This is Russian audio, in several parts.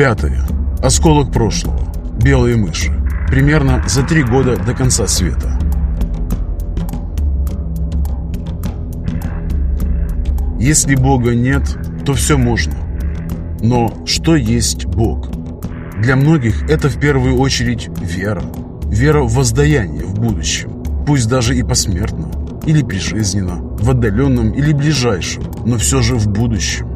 Пятое. Осколок прошлого. Белые мыши. Примерно за три года до конца света. Если Бога нет, то все можно. Но что есть Бог? Для многих это в первую очередь вера. Вера в воздаяние в будущем, пусть даже и посмертно, или прижизненно, в отдаленном или ближайшем, но все же в будущем.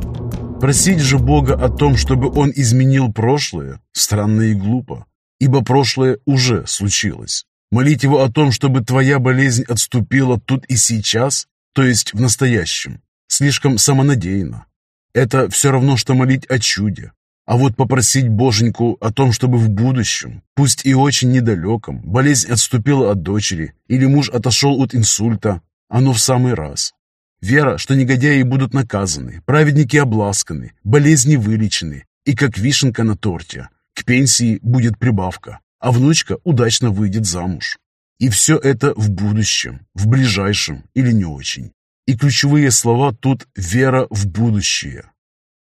Просить же Бога о том, чтобы Он изменил прошлое, странно и глупо, ибо прошлое уже случилось. Молить Его о том, чтобы твоя болезнь отступила тут и сейчас, то есть в настоящем, слишком самонадеянно. Это все равно, что молить о чуде. А вот попросить Боженьку о том, чтобы в будущем, пусть и очень недалеком, болезнь отступила от дочери или муж отошел от инсульта, оно в самый раз. Вера, что негодяи будут наказаны, праведники обласканы, болезни вылечены, и как вишенка на торте, к пенсии будет прибавка, а внучка удачно выйдет замуж. И все это в будущем, в ближайшем или не очень. И ключевые слова тут «вера в будущее».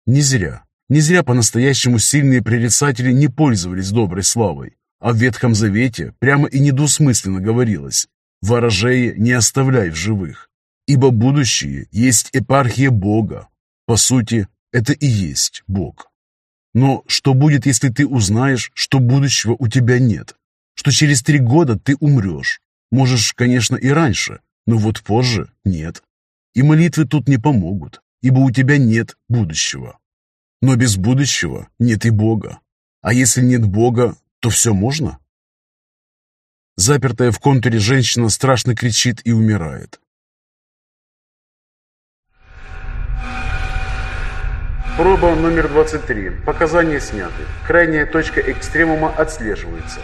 Не зря. Не зря по-настоящему сильные прорицатели не пользовались доброй славой, а в Ветхом Завете прямо и недвусмысленно говорилось «ворожее не оставляй в живых». Ибо будущее есть епархия Бога. По сути, это и есть Бог. Но что будет, если ты узнаешь, что будущего у тебя нет? Что через три года ты умрешь? Можешь, конечно, и раньше, но вот позже нет. И молитвы тут не помогут, ибо у тебя нет будущего. Но без будущего нет и Бога. А если нет Бога, то все можно? Запертая в контуре женщина страшно кричит и умирает. Проба номер 23. Показания сняты. Крайняя точка экстремума отслеживается.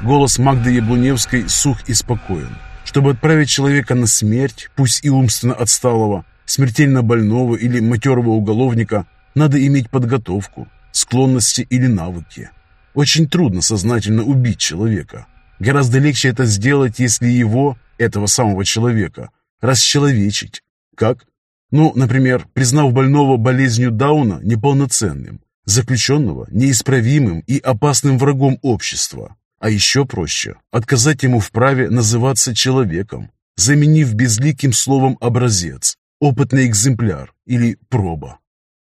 Голос Магды Яблуневской сух и спокоен. Чтобы отправить человека на смерть, пусть и умственно отсталого, смертельно больного или матерого уголовника, надо иметь подготовку, склонности или навыки. Очень трудно сознательно убить человека. Гораздо легче это сделать, если его, этого самого человека, расчеловечить. Как? Ну, например, признав больного болезнью Дауна неполноценным, заключенного неисправимым и опасным врагом общества. А еще проще – отказать ему в праве называться человеком, заменив безликим словом «образец», «опытный экземпляр» или «проба».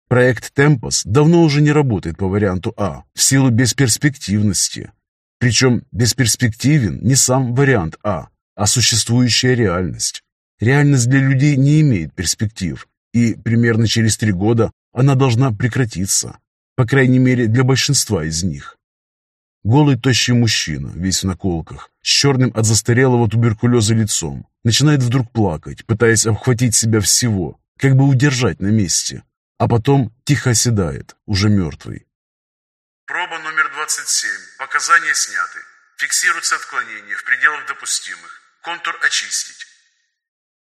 Проект «Темпос» давно уже не работает по варианту А в силу бесперспективности. Причем бесперспективен не сам вариант А, а существующая реальность. Реальность для людей не имеет перспектив, и примерно через три года она должна прекратиться, по крайней мере для большинства из них. Голый тощий мужчина, весь в наколках, с черным от застарелого туберкулеза лицом, начинает вдруг плакать, пытаясь обхватить себя всего, как бы удержать на месте, а потом тихо оседает, уже мертвый. Проба номер 27. Показания сняты. Фиксируется отклонение в пределах допустимых. Контур очистить.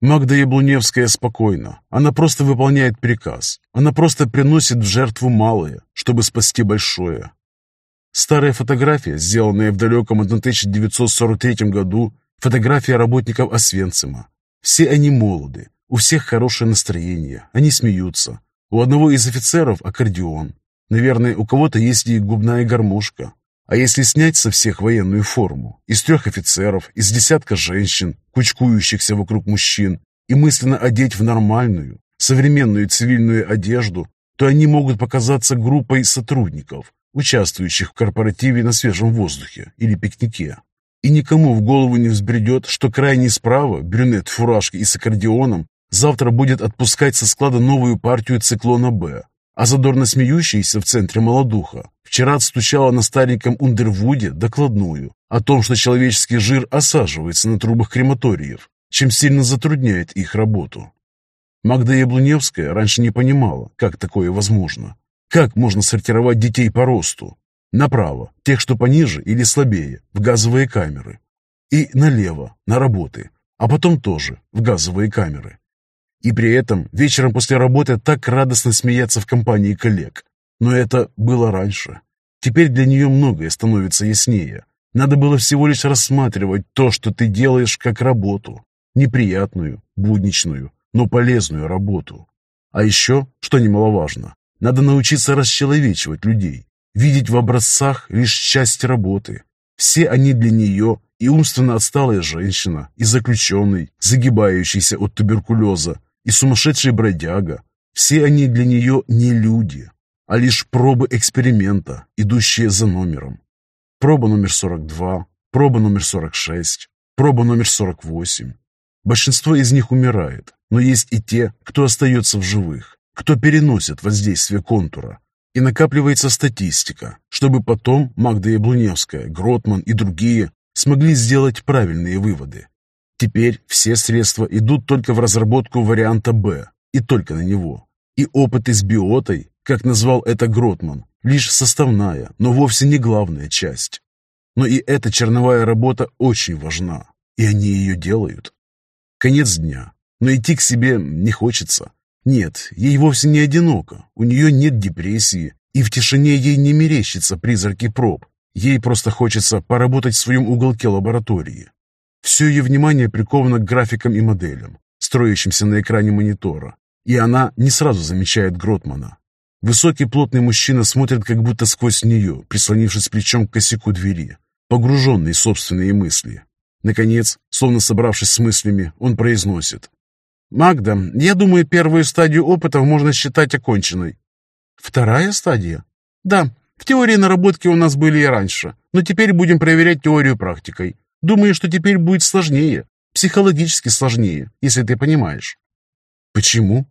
Магда Яблуневская спокойна. Она просто выполняет приказ. Она просто приносит в жертву малое, чтобы спасти большое. Старая фотография, сделанная в далеком 1943 году, фотография работников Освенцима. Все они молоды, у всех хорошее настроение, они смеются. У одного из офицеров аккордеон. Наверное, у кого-то есть и губная гармошка. А если снять со всех военную форму, из трех офицеров, из десятка женщин, кучкующихся вокруг мужчин, и мысленно одеть в нормальную, современную цивильную одежду, то они могут показаться группой сотрудников, участвующих в корпоративе на свежем воздухе или пикнике. И никому в голову не взбредет, что крайний справа, брюнет в фуражке и с аккордеоном, завтра будет отпускать со склада новую партию циклона «Б», а задорно смеющаяся в центре молодуха вчера отстучала на стареньком Ундервуде докладную о том, что человеческий жир осаживается на трубах крематориев, чем сильно затрудняет их работу. Магда Яблуневская раньше не понимала, как такое возможно. Как можно сортировать детей по росту? Направо, тех, что пониже или слабее, в газовые камеры. И налево, на работы, а потом тоже в газовые камеры. И при этом вечером после работы так радостно смеяться в компании коллег. Но это было раньше. Теперь для нее многое становится яснее. Надо было всего лишь рассматривать то, что ты делаешь, как работу. Неприятную, будничную, но полезную работу. А еще, что немаловажно, надо научиться расчеловечивать людей. видеть в образцах лишь часть работы. Все они для нее и умственно отсталая женщина, и заключенный, загибающийся от туберкулеза, и сумасшедший бродяга. Все они для нее не люди, а лишь пробы эксперимента, идущие за номером. Проба номер 42, проба номер 46, проба номер 48. Большинство из них умирает, но есть и те, кто остается в живых, кто переносит воздействие контура. И накапливается статистика, чтобы потом Магда Яблуневская, Гротман и другие смогли сделать правильные выводы. Теперь все средства идут только в разработку варианта «Б», и только на него. И опыты с биотой, как назвал это Гротман, лишь составная, но вовсе не главная часть. Но и эта черновая работа очень важна, и они ее делают. Конец дня, но идти к себе не хочется. Нет, ей вовсе не одиноко, у нее нет депрессии, и в тишине ей не мерещится призраки проб. Ей просто хочется поработать в своем уголке лаборатории. Все ее внимание приковано к графикам и моделям, строящимся на экране монитора, и она не сразу замечает Гротмана. Высокий плотный мужчина смотрит как будто сквозь нее, прислонившись плечом к косяку двери, погруженный в собственные мысли. Наконец, словно собравшись с мыслями, он произносит. «Магда, я думаю, первую стадию опытов можно считать оконченной». «Вторая стадия?» «Да, в теории наработки у нас были и раньше, но теперь будем проверять теорию практикой. Думаю, что теперь будет сложнее, психологически сложнее, если ты понимаешь». «Почему?»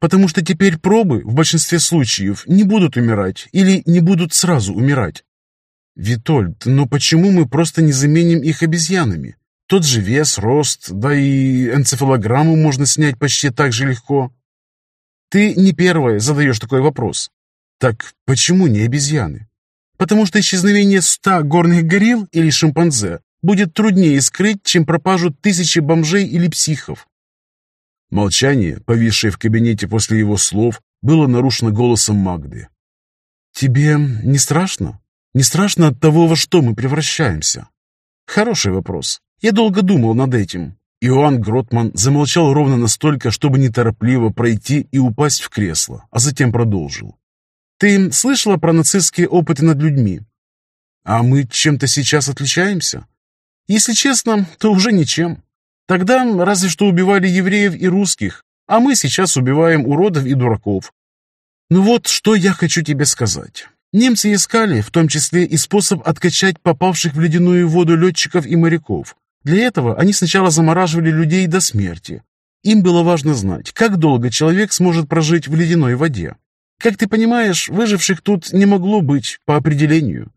«Потому что теперь пробы в большинстве случаев не будут умирать или не будут сразу умирать». «Витольд, но почему мы просто не заменим их обезьянами? Тот же вес, рост, да и энцефалограмму можно снять почти так же легко». «Ты не первая задаешь такой вопрос». «Так почему не обезьяны?» «Потому что исчезновение ста горных горилл или шимпанзе будет труднее скрыть, чем пропажу тысячи бомжей или психов. Молчание, повисшее в кабинете после его слов, было нарушено голосом Магды. «Тебе не страшно? Не страшно от того, во что мы превращаемся?» «Хороший вопрос. Я долго думал над этим». Иоанн Гротман замолчал ровно настолько, чтобы неторопливо пройти и упасть в кресло, а затем продолжил. «Ты слышала про нацистские опыты над людьми? А мы чем-то сейчас отличаемся? Если честно, то уже ничем. Тогда разве что убивали евреев и русских, а мы сейчас убиваем уродов и дураков. Ну вот, что я хочу тебе сказать. Немцы искали, в том числе и способ откачать попавших в ледяную воду летчиков и моряков. Для этого они сначала замораживали людей до смерти. Им было важно знать, как долго человек сможет прожить в ледяной воде. Как ты понимаешь, выживших тут не могло быть по определению.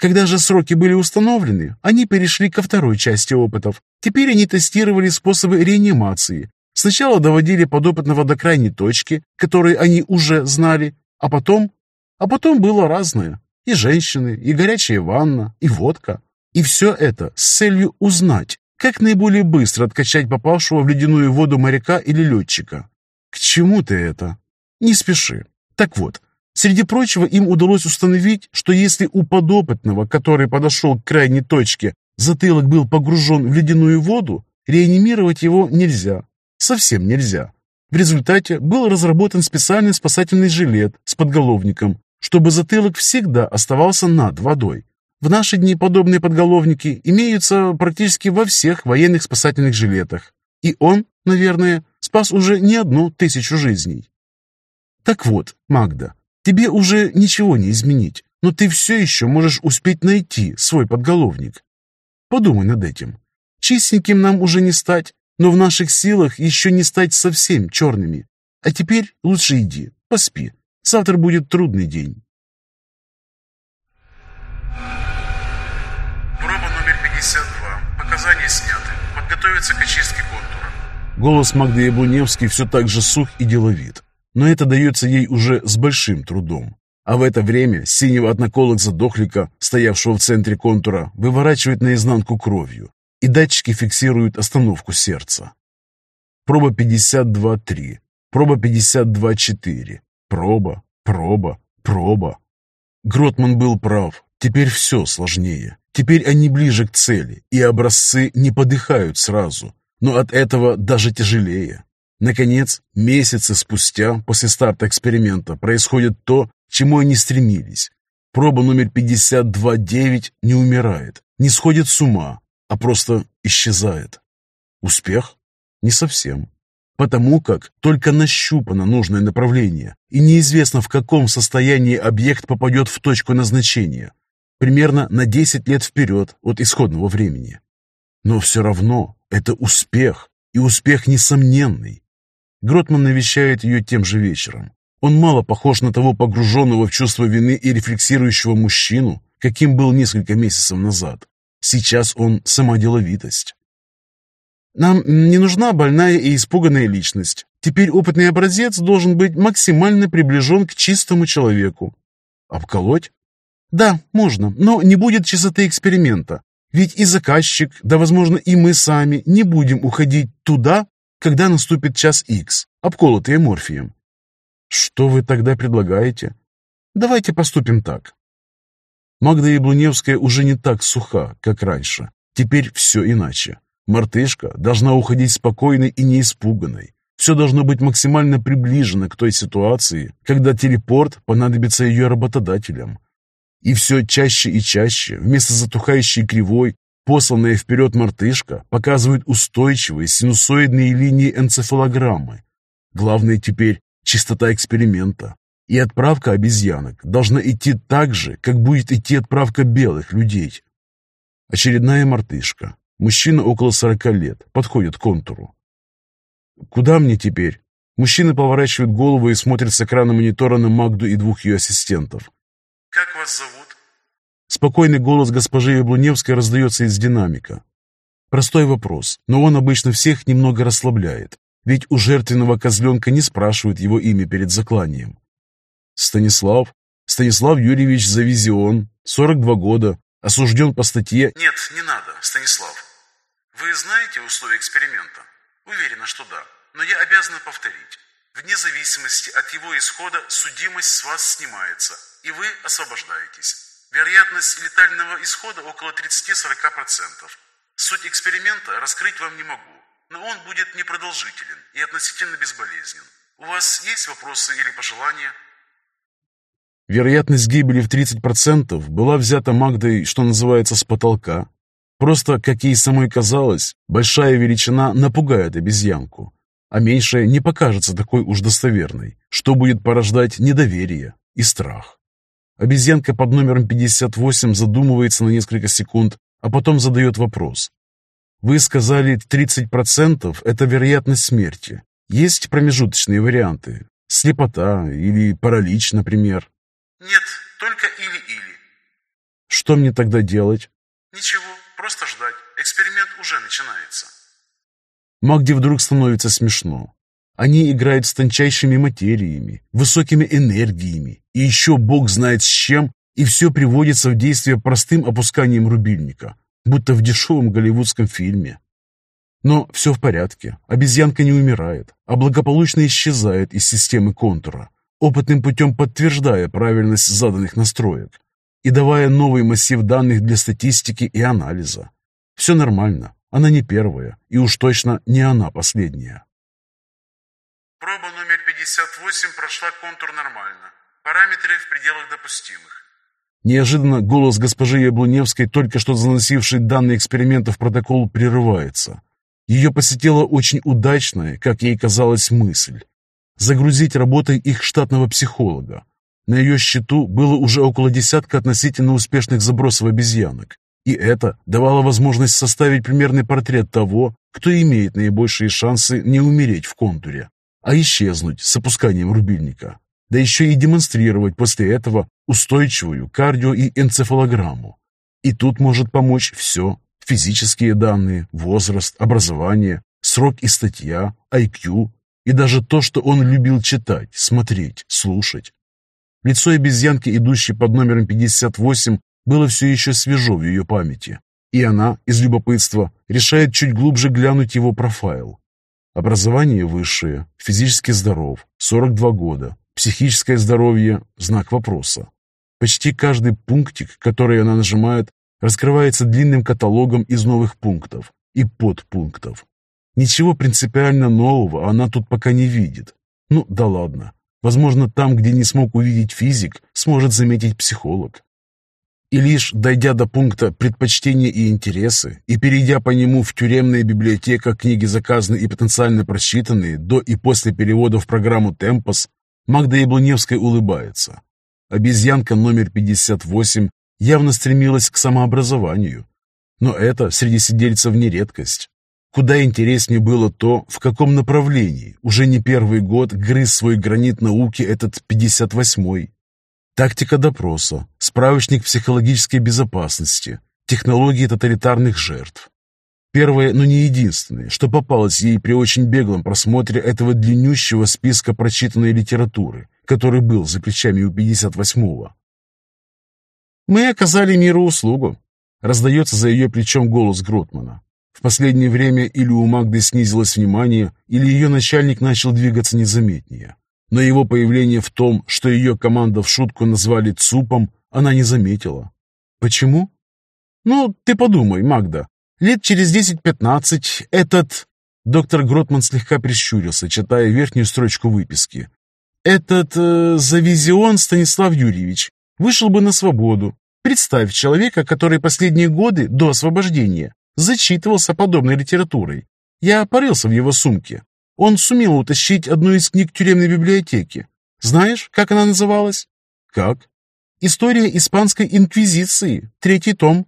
Когда же сроки были установлены, они перешли ко второй части опытов. Теперь они тестировали способы реанимации. Сначала доводили подопытного до крайней точки, которую они уже знали, а потом... А потом было разное. И женщины, и горячая ванна, и водка. И все это с целью узнать, как наиболее быстро откачать попавшего в ледяную воду моряка или летчика. К чему ты это? Не спеши. Так вот, Среди прочего, им удалось установить, что если у подопытного, который подошел к крайней точке, затылок был погружен в ледяную воду, реанимировать его нельзя. Совсем нельзя. В результате был разработан специальный спасательный жилет с подголовником, чтобы затылок всегда оставался над водой. В наши дни подобные подголовники имеются практически во всех военных спасательных жилетах. И он, наверное, спас уже не одну тысячу жизней. Так вот, Магда, Тебе уже ничего не изменить, но ты все еще можешь успеть найти свой подголовник. Подумай над этим. Чистеньким нам уже не стать, но в наших силах еще не стать совсем черными. А теперь лучше иди, поспи. Завтра будет трудный день. Проба номер 52. Показания сняты. Подготовиться к очистке контура. Голос Магды Яблуневский все так же сух и деловит но это дается ей уже с большим трудом. А в это время синего одноколок задохлика, стоявшего в центре контура, выворачивает наизнанку кровью, и датчики фиксируют остановку сердца. Проба 52-3, проба 52-4, проба, проба, проба. Гротман был прав, теперь все сложнее. Теперь они ближе к цели, и образцы не подыхают сразу, но от этого даже тяжелее. Наконец, месяцы спустя, после старта эксперимента, происходит то, к чему они стремились. Проба номер 52.9 не умирает, не сходит с ума, а просто исчезает. Успех? Не совсем. Потому как только нащупано нужное направление, и неизвестно, в каком состоянии объект попадет в точку назначения, примерно на 10 лет вперед от исходного времени. Но все равно это успех, и успех несомненный. Гротман навещает ее тем же вечером. Он мало похож на того погруженного в чувство вины и рефлексирующего мужчину, каким был несколько месяцев назад. Сейчас он сама деловитость. Нам не нужна больная и испуганная личность. Теперь опытный образец должен быть максимально приближен к чистому человеку. Обколоть? Да, можно, но не будет чистоты эксперимента. Ведь и заказчик, да, возможно, и мы сами не будем уходить туда, когда наступит час Х, обколотые морфием. Что вы тогда предлагаете? Давайте поступим так. Магда Яблуневская уже не так суха, как раньше. Теперь все иначе. Мартышка должна уходить спокойной и неиспуганной. Все должно быть максимально приближено к той ситуации, когда телепорт понадобится ее работодателям. И все чаще и чаще, вместо затухающей кривой, посланная вперед мартышка показывает устойчивые синусоидные линии энцефалограммы. Главное теперь чистота эксперимента. И отправка обезьянок должна идти так же, как будет идти отправка белых людей. Очередная мартышка. Мужчина около сорока лет, подходит к контуру. «Куда мне теперь?» Мужчина поворачивает голову и смотрит с экрана монитора на Магду и двух ее ассистентов. «Как вас зовут?» Спокойный голос госпожи Яблуневской раздается из динамика. Простой вопрос, но он обычно всех немного расслабляет. Ведь у жертвенного козленка не спрашивают его имя перед закланием. Станислав? Станислав Юрьевич Завизион, 42 года, осужден по статье... Нет, не надо, Станислав. Вы знаете условия эксперимента? Уверена, что да. Но я обязана повторить. Вне зависимости от его исхода судимость с вас снимается, и вы освобождаетесь. Вероятность летального исхода около 30-40%. Суть эксперимента раскрыть вам не могу, но он будет непродолжителен и относительно безболезнен. У вас есть вопросы или пожелания? Вероятность гибели в 30% была взята Магдой, что называется, с потолка. Просто, как ей самой казалось, большая величина напугает обезьянку, а меньшая не покажется такой уж достоверной, что будет порождать недоверие и страх. Обезьянка под номером 58 задумывается на несколько секунд, а потом задает вопрос. Вы сказали, 30% – это вероятность смерти. Есть промежуточные варианты? Слепота или паралич, например? Нет, только или-или. Что мне тогда делать? Ничего, просто ждать. Эксперимент уже начинается. Магде вдруг становится смешно. Они играют с тончайшими материями, высокими энергиями, и еще бог знает с чем, и все приводится в действие простым опусканием рубильника, будто в дешевом голливудском фильме. Но все в порядке, обезьянка не умирает, а благополучно исчезает из системы контура, опытным путем подтверждая правильность заданных настроек и давая новый массив данных для статистики и анализа. Все нормально, она не первая, и уж точно не она последняя. Проба номер 58 прошла контур нормально. Параметры в пределах допустимых. Неожиданно голос госпожи Яблуневской, только что заносившей данные эксперимента в протокол, прерывается. Ее посетила очень удачная, как ей казалось, мысль. Загрузить работой их штатного психолога. На ее счету было уже около десятка относительно успешных забросов обезьянок. И это давало возможность составить примерный портрет того, кто имеет наибольшие шансы не умереть в контуре, а исчезнуть с опусканием рубильника да еще и демонстрировать после этого устойчивую кардио- и энцефалограмму. И тут может помочь все – физические данные, возраст, образование, срок и статья, IQ, и даже то, что он любил читать, смотреть, слушать. Лицо обезьянки, идущей под номером 58, было все еще свежо в ее памяти, и она, из любопытства, решает чуть глубже глянуть его профайл. Образование высшее, физически здоров, 42 года, Психическое здоровье – знак вопроса. Почти каждый пунктик, который она нажимает, раскрывается длинным каталогом из новых пунктов и подпунктов. Ничего принципиально нового она тут пока не видит. Ну да ладно. Возможно, там, где не смог увидеть физик, сможет заметить психолог. И лишь дойдя до пункта «предпочтения и интересы» и перейдя по нему в тюремная библиотека книги заказанные и потенциально просчитанные до и после перевода в программу «Темпос», Магда Яблоневская улыбается. Обезьянка номер 58 явно стремилась к самообразованию. Но это среди сидельцев не редкость. Куда интереснее было то, в каком направлении уже не первый год грыз свой гранит науки этот 58-й. Тактика допроса, справочник психологической безопасности, технологии тоталитарных жертв. Первое, но не единственное, что попалось ей при очень беглом просмотре этого длиннющего списка прочитанной литературы, который был за плечами у 58-го. «Мы оказали миру услугу», — раздается за ее плечом голос Гротмана. В последнее время или у Магды снизилось внимание, или ее начальник начал двигаться незаметнее. Но его появление в том, что ее команда в шутку назвали ЦУПом, она не заметила. Почему? Ну, ты подумай, Магда. Лет через 10-15 этот... Доктор Гротман слегка прищурился, читая верхнюю строчку выписки. Этот э, Завизион Станислав Юрьевич вышел бы на свободу. Представь человека, который последние годы до освобождения зачитывался подобной литературой. Я порылся в его сумке. Он сумел утащить одну из книг тюремной библиотеки. Знаешь, как она называлась? Как? История испанской инквизиции, третий том.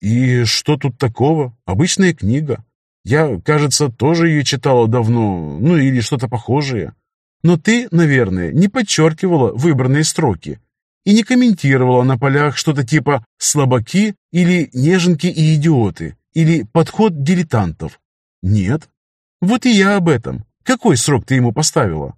И что тут такого? Обычная книга. Я, кажется, тоже ее читала давно, ну или что-то похожее. Но ты, наверное, не подчеркивала выбранные строки и не комментировала на полях что-то типа «слабаки» или «неженки и идиоты» или «подход дилетантов». Нет. Вот и я об этом. Какой срок ты ему поставила?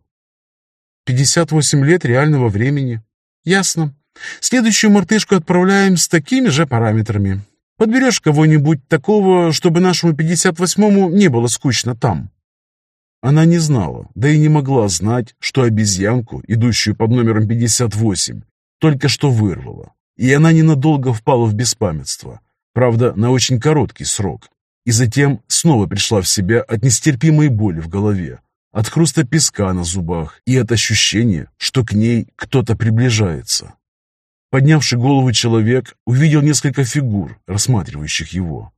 58 лет реального времени. Ясно. Следующую мартышку отправляем с такими же параметрами. Подберешь кого-нибудь такого, чтобы нашему 58-му не было скучно там. Она не знала, да и не могла знать, что обезьянку, идущую под номером 58, только что вырвала. И она ненадолго впала в беспамятство. Правда, на очень короткий срок. И затем снова пришла в себя от нестерпимой боли в голове, от хруста песка на зубах и от ощущения, что к ней кто-то приближается. Поднявший голову человек увидел несколько фигур, рассматривающих его.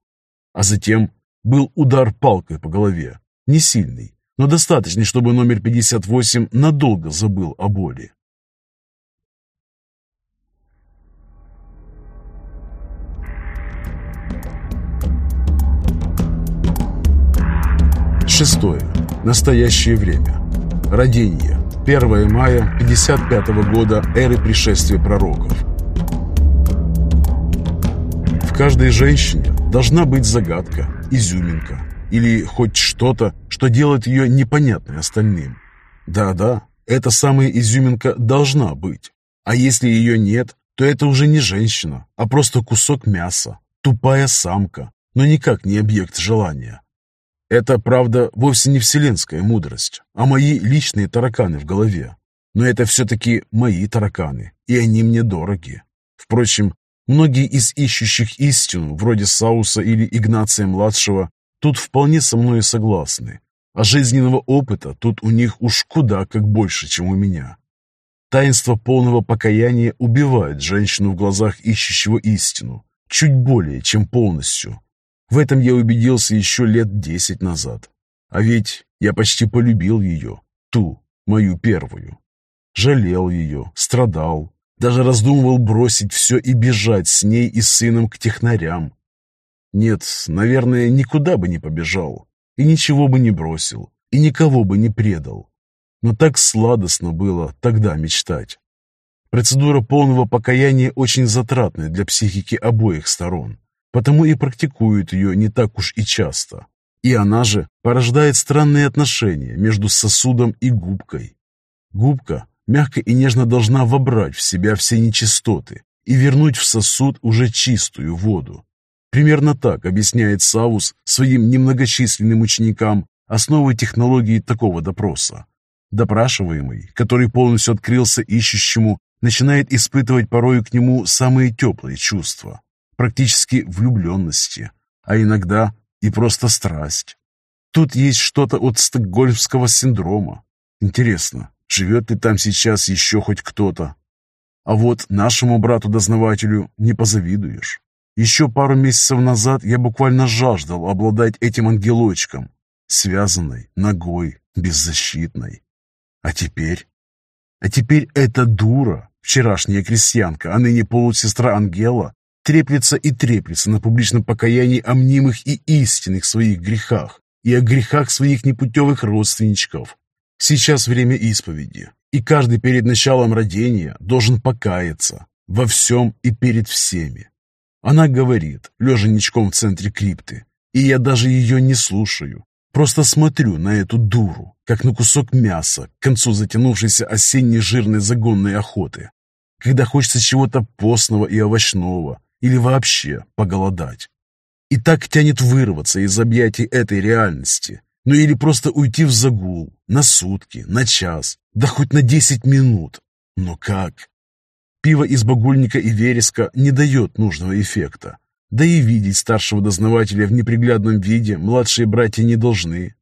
А затем был удар палкой по голове, не сильный, но достаточный, чтобы номер 58 надолго забыл о боли. Шестое. Настоящее время. Родение. 1 мая 55 года эры пришествия пророков. В каждой женщине должна быть загадка, изюминка или хоть что-то, что делает ее непонятной остальным. Да-да, эта самая изюминка должна быть. А если ее нет, то это уже не женщина, а просто кусок мяса, тупая самка, но никак не объект желания. Это, правда, вовсе не вселенская мудрость, а мои личные тараканы в голове. Но это все-таки мои тараканы, и они мне дороги. Впрочем, многие из ищущих истину, вроде Сауса или Игнация-младшего, тут вполне со мной согласны. А жизненного опыта тут у них уж куда как больше, чем у меня. Таинство полного покаяния убивает женщину в глазах ищущего истину, чуть более, чем полностью, в этом я убедился еще лет десять назад. А ведь я почти полюбил ее, ту, мою первую. Жалел ее, страдал, даже раздумывал бросить все и бежать с ней и сыном к технарям. Нет, наверное, никуда бы не побежал, и ничего бы не бросил, и никого бы не предал. Но так сладостно было тогда мечтать. Процедура полного покаяния очень затратная для психики обоих сторон потому и практикуют ее не так уж и часто. И она же порождает странные отношения между сосудом и губкой. Губка мягко и нежно должна вобрать в себя все нечистоты и вернуть в сосуд уже чистую воду. Примерно так объясняет Саус своим немногочисленным ученикам основы технологии такого допроса. Допрашиваемый, который полностью открылся ищущему, начинает испытывать порою к нему самые теплые чувства практически влюбленности, а иногда и просто страсть. Тут есть что-то от стокгольмского синдрома. Интересно, живет ли там сейчас еще хоть кто-то? А вот нашему брату-дознавателю не позавидуешь. Еще пару месяцев назад я буквально жаждал обладать этим ангелочком, связанной, ногой, беззащитной. А теперь? А теперь эта дура, вчерашняя крестьянка, а ныне полусестра Ангела, треплется и треплется на публичном покаянии о мнимых и истинных своих грехах и о грехах своих непутевых родственничков. Сейчас время исповеди, и каждый перед началом родения должен покаяться во всем и перед всеми. Она говорит, лежа ничком в центре крипты, и я даже ее не слушаю, просто смотрю на эту дуру, как на кусок мяса к концу затянувшейся осенней жирной загонной охоты, когда хочется чего-то постного и овощного, или вообще поголодать. И так тянет вырваться из объятий этой реальности, ну или просто уйти в загул на сутки, на час, да хоть на десять минут. Но как? Пиво из багульника и вереска не дает нужного эффекта. Да и видеть старшего дознавателя в неприглядном виде младшие братья не должны.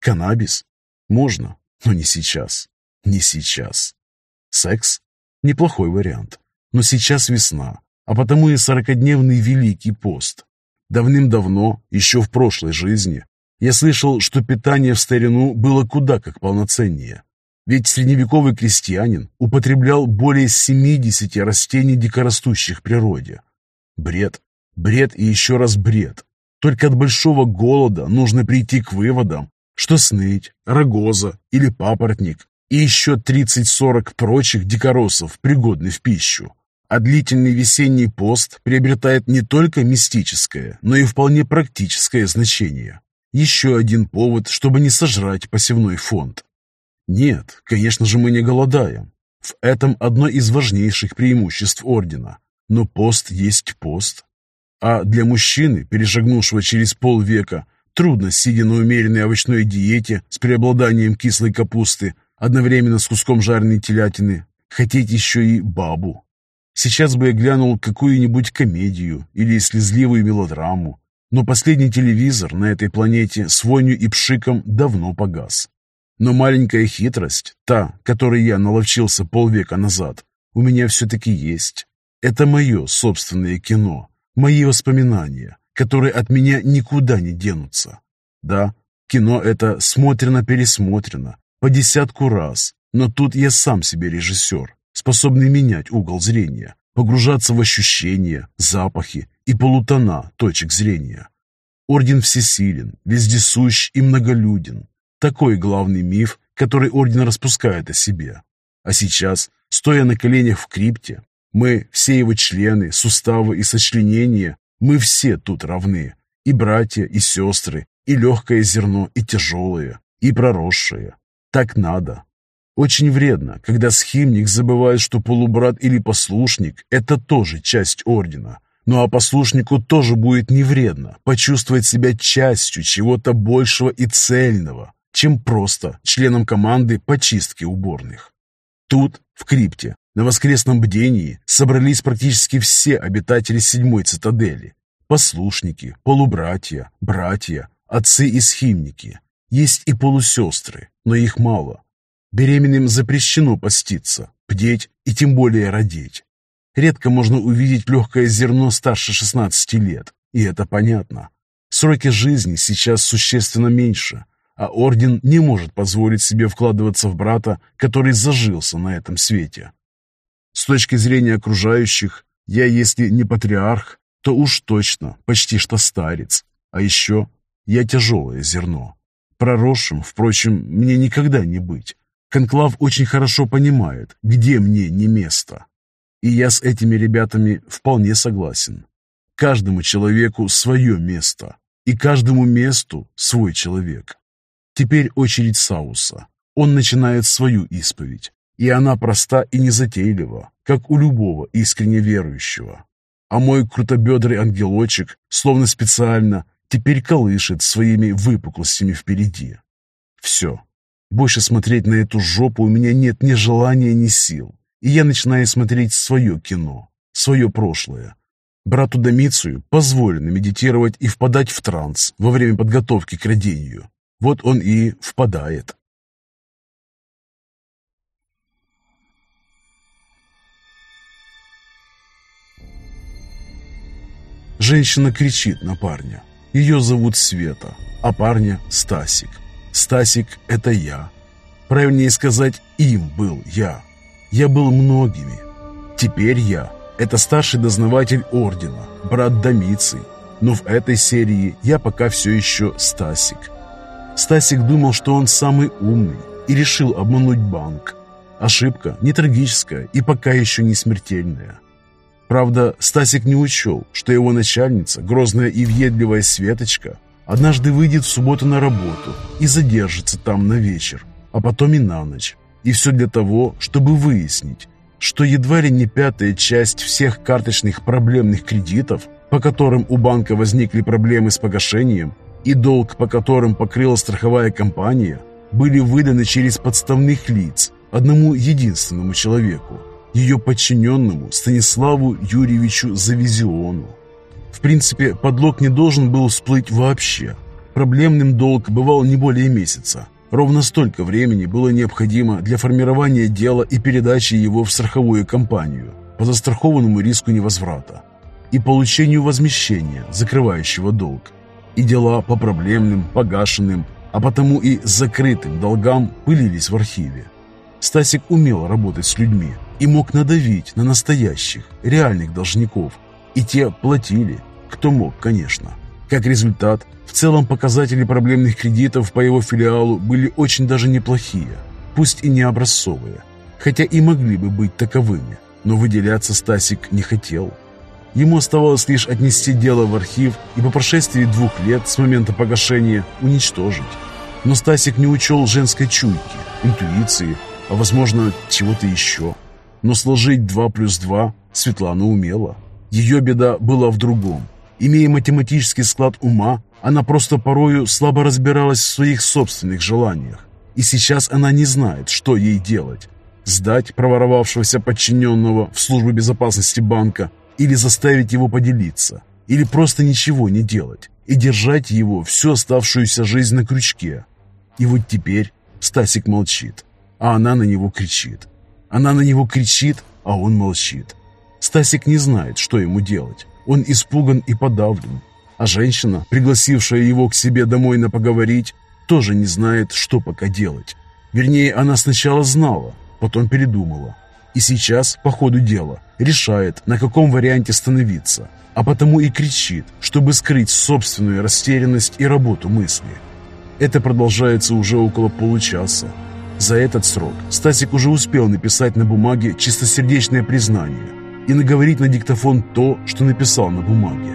Каннабис? Можно, но не сейчас. Не сейчас. Секс? Неплохой вариант. Но сейчас весна, а потому и сорокодневный Великий пост. Давным-давно, еще в прошлой жизни, я слышал, что питание в старину было куда как полноценнее. Ведь средневековый крестьянин употреблял более 70 растений дикорастущих природе. Бред, бред и еще раз бред. Только от большого голода нужно прийти к выводам, что сныть, рогоза или папоротник и еще 30-40 прочих дикоросов пригодны в пищу а длительный весенний пост приобретает не только мистическое, но и вполне практическое значение. Еще один повод, чтобы не сожрать посевной фонд. Нет, конечно же, мы не голодаем. В этом одно из важнейших преимуществ Ордена. Но пост есть пост. А для мужчины, перешагнувшего через полвека, трудно, сидя на умеренной овощной диете с преобладанием кислой капусты, одновременно с куском жареной телятины, хотеть еще и бабу. Сейчас бы я глянул какую-нибудь комедию или слезливую мелодраму, но последний телевизор на этой планете с вонью и пшиком давно погас. Но маленькая хитрость, та, которой я наловчился полвека назад, у меня все-таки есть. Это мое собственное кино, мои воспоминания, которые от меня никуда не денутся. Да, кино это смотрено-пересмотрено, по десятку раз, но тут я сам себе режиссер способный менять угол зрения, погружаться в ощущения, запахи и полутона точек зрения. Орден всесилен, вездесущ и многолюден. Такой главный миф, который Орден распускает о себе. А сейчас, стоя на коленях в крипте, мы, все его члены, суставы и сочленения, мы все тут равны. И братья, и сестры, и легкое зерно, и тяжелое, и проросшее. Так надо, очень вредно, когда схимник забывает, что полубрат или послушник – это тоже часть ордена. Ну а послушнику тоже будет невредно почувствовать себя частью чего-то большего и цельного, чем просто членом команды по чистке уборных. Тут, в крипте, на воскресном бдении собрались практически все обитатели седьмой цитадели. Послушники, полубратья, братья, отцы и схимники. Есть и полусестры, но их мало. Беременным запрещено поститься, бдеть и тем более родить. Редко можно увидеть легкое зерно старше 16 лет, и это понятно. Сроки жизни сейчас существенно меньше, а орден не может позволить себе вкладываться в брата, который зажился на этом свете. С точки зрения окружающих, я, если не патриарх, то уж точно почти что старец, а еще я тяжелое зерно. Проросшим, впрочем, мне никогда не быть, Конклав очень хорошо понимает, где мне не место. И я с этими ребятами вполне согласен. Каждому человеку свое место, и каждому месту свой человек. Теперь очередь Сауса. Он начинает свою исповедь, и она проста и незатейлива, как у любого искренне верующего. А мой крутобедрый ангелочек, словно специально, теперь колышет своими выпуклостями впереди. Все, больше смотреть на эту жопу у меня нет ни желания, ни сил. И я начинаю смотреть свое кино, свое прошлое. Брату Домицию позволено медитировать и впадать в транс во время подготовки к родению. Вот он и впадает. Женщина кричит на парня. Ее зовут Света, а парня Стасик. Стасик – это я. Правильнее сказать, им был я. Я был многими. Теперь я – это старший дознаватель Ордена, брат Домиций. Но в этой серии я пока все еще Стасик. Стасик думал, что он самый умный и решил обмануть банк. Ошибка не трагическая и пока еще не смертельная. Правда, Стасик не учел, что его начальница, грозная и въедливая Светочка, однажды выйдет в субботу на работу и задержится там на вечер, а потом и на ночь. И все для того, чтобы выяснить, что едва ли не пятая часть всех карточных проблемных кредитов, по которым у банка возникли проблемы с погашением, и долг, по которым покрыла страховая компания, были выданы через подставных лиц одному единственному человеку, ее подчиненному Станиславу Юрьевичу Завизиону. В принципе, подлог не должен был всплыть вообще. Проблемным долг бывал не более месяца. Ровно столько времени было необходимо для формирования дела и передачи его в страховую компанию по застрахованному риску невозврата и получению возмещения, закрывающего долг. И дела по проблемным, погашенным, а потому и закрытым долгам пылились в архиве. Стасик умел работать с людьми и мог надавить на настоящих, реальных должников. И те платили, кто мог, конечно. Как результат, в целом показатели проблемных кредитов по его филиалу были очень даже неплохие, пусть и не образцовые, хотя и могли бы быть таковыми, но выделяться Стасик не хотел. Ему оставалось лишь отнести дело в архив и по прошествии двух лет с момента погашения уничтожить. Но Стасик не учел женской чуйки, интуиции, а возможно чего-то еще. Но сложить 2 плюс 2 Светлана умела. Ее беда была в другом. Имея математический склад ума, она просто порою слабо разбиралась в своих собственных желаниях. И сейчас она не знает, что ей делать. Сдать проворовавшегося подчиненного в службу безопасности банка или заставить его поделиться, или просто ничего не делать и держать его всю оставшуюся жизнь на крючке. И вот теперь Стасик молчит, а она на него кричит. Она на него кричит, а он молчит. Стасик не знает, что ему делать. Он испуган и подавлен. А женщина, пригласившая его к себе домой на поговорить, тоже не знает, что пока делать. Вернее, она сначала знала, потом передумала. И сейчас, по ходу дела, решает, на каком варианте становиться, а потому и кричит, чтобы скрыть собственную растерянность и работу мысли. Это продолжается уже около получаса. За этот срок Стасик уже успел написать на бумаге чистосердечное признание и наговорить на диктофон то, что написал на бумаге.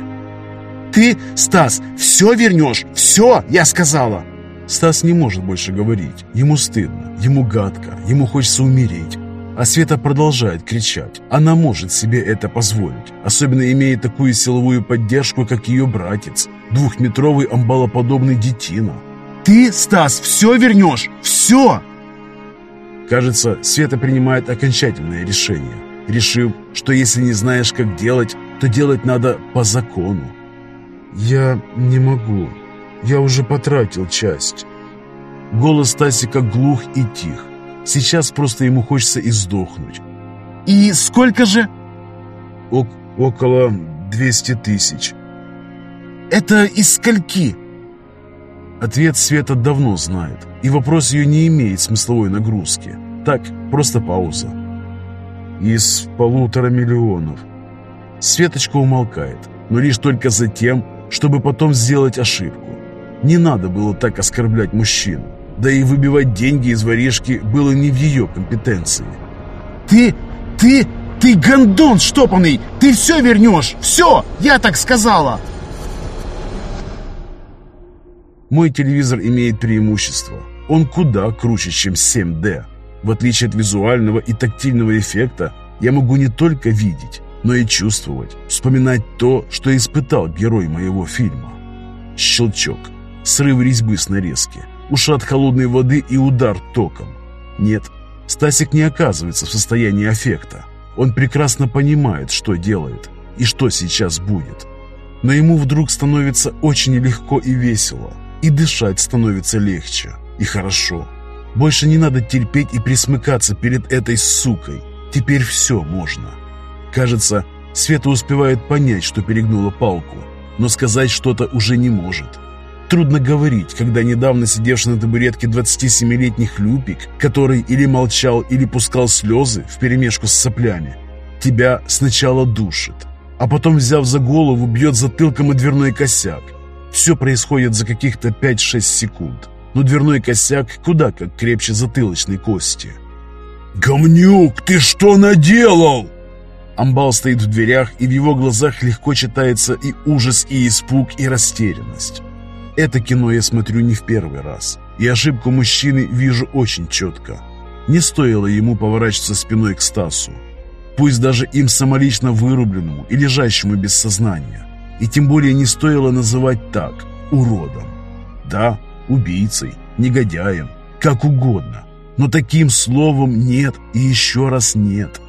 «Ты, Стас, все вернешь? Все, я сказала!» Стас не может больше говорить. Ему стыдно, ему гадко, ему хочется умереть. А Света продолжает кричать. Она может себе это позволить, особенно имея такую силовую поддержку, как ее братец, двухметровый амбалоподобный детина. «Ты, Стас, все вернешь! Все!» Кажется, Света принимает окончательное решение, решив, что если не знаешь, как делать, то делать надо по закону. «Я не могу. Я уже потратил часть». Голос Стасика глух и тих. Сейчас просто ему хочется и сдохнуть. «И сколько же?» О «Около 200 тысяч». «Это из скольки?» Ответ Света давно знает, и вопрос ее не имеет смысловой нагрузки. Так, просто пауза. «Из полутора миллионов». Светочка умолкает, но лишь только за тем, чтобы потом сделать ошибку. Не надо было так оскорблять мужчину. Да и выбивать деньги из воришки было не в ее компетенции. «Ты, ты, ты гондон штопанный! Ты все вернешь! Все! Я так сказала!» Мой телевизор имеет преимущество. Он куда круче, чем 7D. В отличие от визуального и тактильного эффекта, я могу не только видеть, но и чувствовать, вспоминать то, что испытал герой моего фильма. Щелчок, срыв резьбы с нарезки – ушат холодной воды и удар током. Нет, Стасик не оказывается в состоянии аффекта. Он прекрасно понимает, что делает и что сейчас будет. Но ему вдруг становится очень легко и весело, и дышать становится легче и хорошо. Больше не надо терпеть и присмыкаться перед этой сукой. Теперь все можно. Кажется, Света успевает понять, что перегнула палку, но сказать что-то уже не может. Трудно говорить, когда недавно сидевший на табуретке 27-летний хлюпик, который или молчал, или пускал слезы вперемешку с соплями, тебя сначала душит, а потом, взяв за голову, бьет затылком и дверной косяк. Все происходит за каких-то 5-6 секунд, но дверной косяк куда как крепче затылочной кости. «Гомнюк, ты что наделал?» Амбал стоит в дверях, и в его глазах легко читается и ужас, и испуг, и растерянность. Это кино я смотрю не в первый раз, и ошибку мужчины вижу очень четко. Не стоило ему поворачиваться спиной к Стасу, пусть даже им самолично вырубленному и лежащему без сознания. И тем более не стоило называть так, уродом. Да, убийцей, негодяем, как угодно, но таким словом нет и еще раз нет.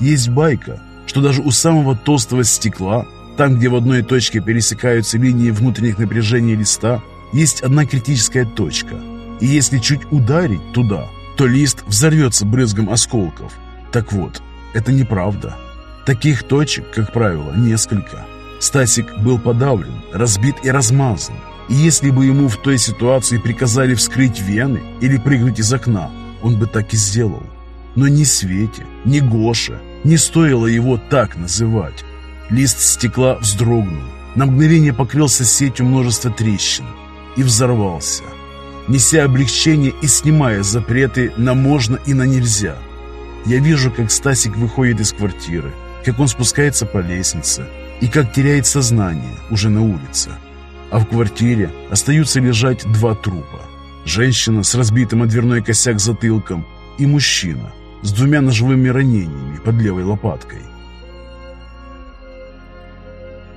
Есть байка, что даже у самого толстого стекла, там, где в одной точке пересекаются линии внутренних напряжений листа, есть одна критическая точка. И если чуть ударить туда, то лист взорвется брызгом осколков. Так вот, это неправда. Таких точек, как правило, несколько. Стасик был подавлен, разбит и размазан. Если бы ему в той ситуации приказали вскрыть вены или прыгнуть из окна, он бы так и сделал. Но ни Свете, ни Гоше не стоило его так называть. Лист стекла вздрогнул, на мгновение покрылся сетью множества трещин и взорвался, неся облегчение и снимая запреты на «можно» и на «нельзя». Я вижу, как Стасик выходит из квартиры, как он спускается по лестнице и как теряет сознание уже на улице. А в квартире остаются лежать два трупа. Женщина с разбитым о дверной косяк затылком и мужчина – с двумя ножевыми ранениями под левой лопаткой.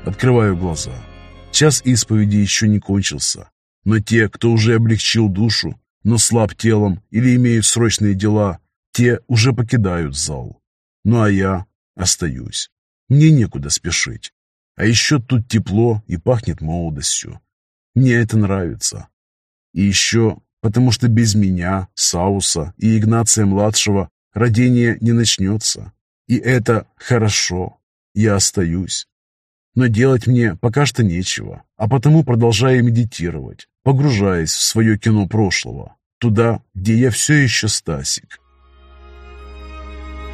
Открываю глаза. Час исповеди еще не кончился, но те, кто уже облегчил душу, но слаб телом или имеют срочные дела, те уже покидают зал. Ну а я остаюсь. Мне некуда спешить. А еще тут тепло и пахнет молодостью. Мне это нравится. И еще потому что без меня, Сауса и Игнация-младшего Родение не начнется. И это хорошо. Я остаюсь. Но делать мне пока что нечего, а потому продолжаю медитировать, погружаясь в свое кино прошлого, туда, где я все еще Стасик